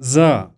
за.